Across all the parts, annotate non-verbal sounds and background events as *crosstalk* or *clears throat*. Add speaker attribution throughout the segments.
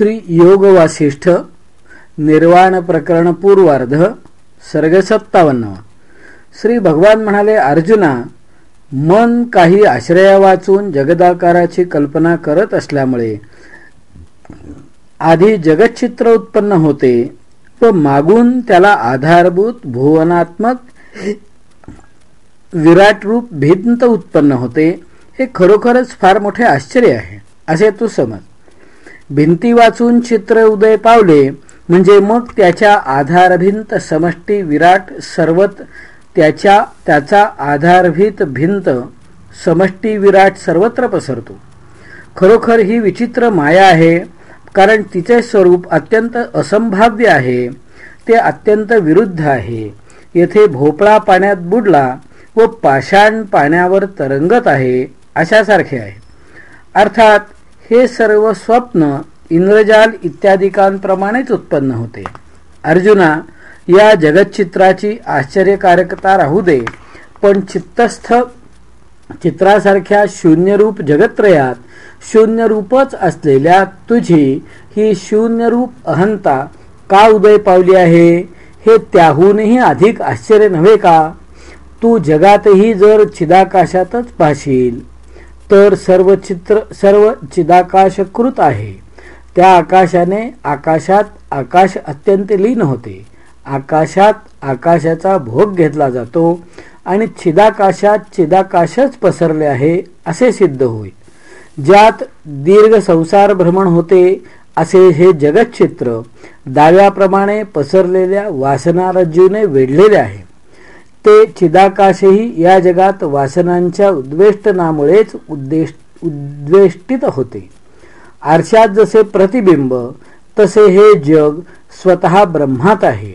Speaker 1: श्री योग वासिष्ठ निर्वाण प्रकरण पूर्वार्ध सर्ग सत्तावन्न. श्री भगवान म्हणाले अर्जुना मन काही आश्रया वाचून जगदाकाराची कल्पना करत असल्यामुळे आधी जगचित्र उत्पन्न होते व मागून त्याला आधारभूत भुवनात्मक विराट रूप भिंत उत्पन्न होते. हे खरोखरच फार मोठे आश्चर्य आहे. असे तू समज. भिंती वाचून चित्र उदय पावले म्हणजे मग त्याच्या आधारभिंत समष्टी विराट सर्वत त्याच्या त्याचा आधारभीत भिंत समष्टी विराट सर्वत्र पसरतो. खरोखर ही विचित्र माया आहे कारण तिचे स्वरूप अत्यंत असंभाव्य आहे ते अत्यंत विरुद्ध आहे. येथे भोपळा पाण्यात बुडला व पाषाण पाण्यावर तरंगत आहे अशासारखे आहे. अर्थात हे सर्व स्वप्न इंद्रजाल इत्यादिकांप्रमाणेच उत्पन्न होते. अर्जुना या जगतचित्राची आश्चर्यकारकता राहू दे पण चित्तस्थ चित्रासारख्या शून्यरूप जगत्रयात शून्यरूपच असलेल्या तुझी ही शून्यरूप अहंता का उदय पावली आहे हे त्याहूनही अधिक आश्चर्य नव्हे का? तू जगातही जर छिदाकाशातच पाहशील तर सर्व चित्र सर्व चिदाकाशकृत आहे. त्या आकाशाने आकाशात आकाश अत्यंत लीन होते. आकाशात आकाशाचा भोग घेतला जातो आणि चिदाकाशात चिदाकाशच पसरले आहे असे सिद्ध होईल ज्यात दीर्घ संसार भ्रमण होते असे हे जगतचित्र दाव्याप्रमाणे पसरलेल्या वासनारज्जूने वेढलेले आहे. ते चिदाकाशही या जगात वासनांच्या उद्वेष्टनामुळेच उद्देश उद्वेष्टित होते. आरशात जसे प्रतिबिंब तसे हे जग स्वतः ब्रह्मात आहे.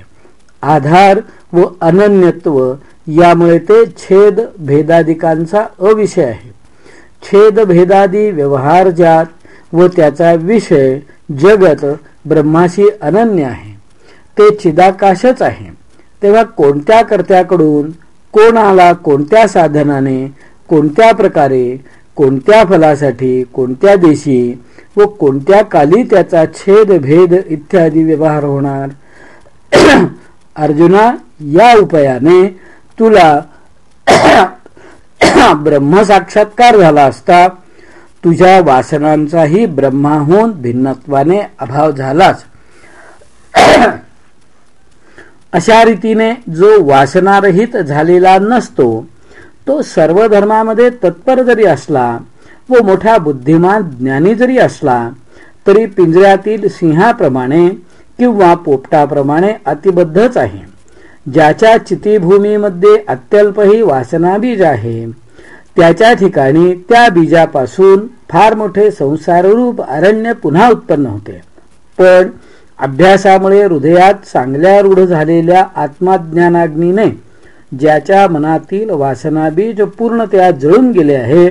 Speaker 1: आधार व अनन्यत्व यामुळे ते छेद भेदादिकांचा अविषय आहे. छेद भेदादी व्यवहार जात व त्याचा विषय जगत ब्रह्माशी अनन्य आहे. ते चिदाकाशच आहे. तेव्हा कोणत्या कर्त्याकडून कोणाला कोणत्या साधनाने कोणत्या प्रकारे कोणत्या फलासाठी कोणत्या देशी व कोणत्या काली त्याचा छेद भेद इत्यादी व्यवहार होणार? *clears throat* अर्जुना या उपायाने तुला *clears throat* ब्रह्म साक्षात्कार झाला असता तुझ्या वासनांचाही ब्रह्माहून भिन्नत्वाने अभाव झालाच. *clears throat* अशा रीतीने जो वासनारहित झालेला नसतो तो सर्व धर्मामध्ये तत्पर जरी असला व मोठा बुद्धिमान ज्ञानी जरी असला तरी पिंजऱ्यातील सिंहाप्रमाणे किंवा पोपटाप्रमाणे अतिबद्धच आहे. ज्याच्या चितीभूमीमध्ये अत्यल्पही वासना बीज आहे त्याच्या ठिकाणी त्या बीजापासून फार मोठे संसाररूप अरण्य पुन्हा उत्पन्न होते. पण अभ्यासामुळे हृदयात चांगल्या रूढ झालेल्या आत्मज्ञानाग्नीने ज्याच्या मनातील वासनाबीज पूर्णतया जळून गेले आहे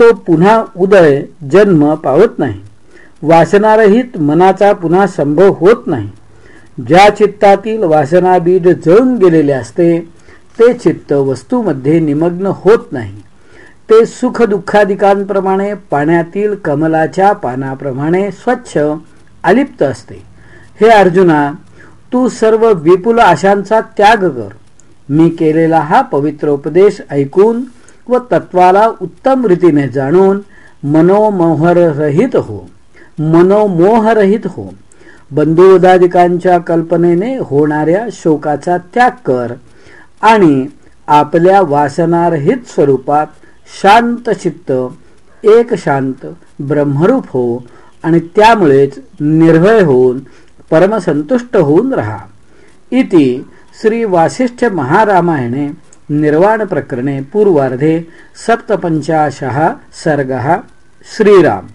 Speaker 1: तो पुन्हा उदय जन्म पावत नाही. वासनारहित मनाचा पुन्हा संभव होत नाही. ज्या चित्तातील वासनाबीज जळून गेलेले असते ते चित्त वस्तूमध्ये निमग्न होत नाही. ते सुख दुःखाधिकांप्रमाणे पाण्यातील कमलाच्या पानाप्रमाणे स्वच्छ अलिप्त असते. हे अर्जुना तू सर्व विपुल आशांचा त्याग कर. मी केलेला हा पवित्र उपदेश ऐकून व तत्वाला उत्तम रीतीने जाणून मनोमोहरहित हो. मनोमोहरहित हो. बंधुवदादिकांच्या कल्पनेने होणाऱ्या शोकाचा त्याग कर आणि आपल्या वासनारहित स्वरूपात शांत चित्त एक शांत ब्रह्मरूप हो आणि त्यामुळेच निर्भय होऊन परमसंतुष्ट होऊन राहा. इति श्री वासिष्ठ महारामायणे निर्वाण प्रकरणे पूर्वार्धे सप्तपंचाशः सर्गः श्रीराम.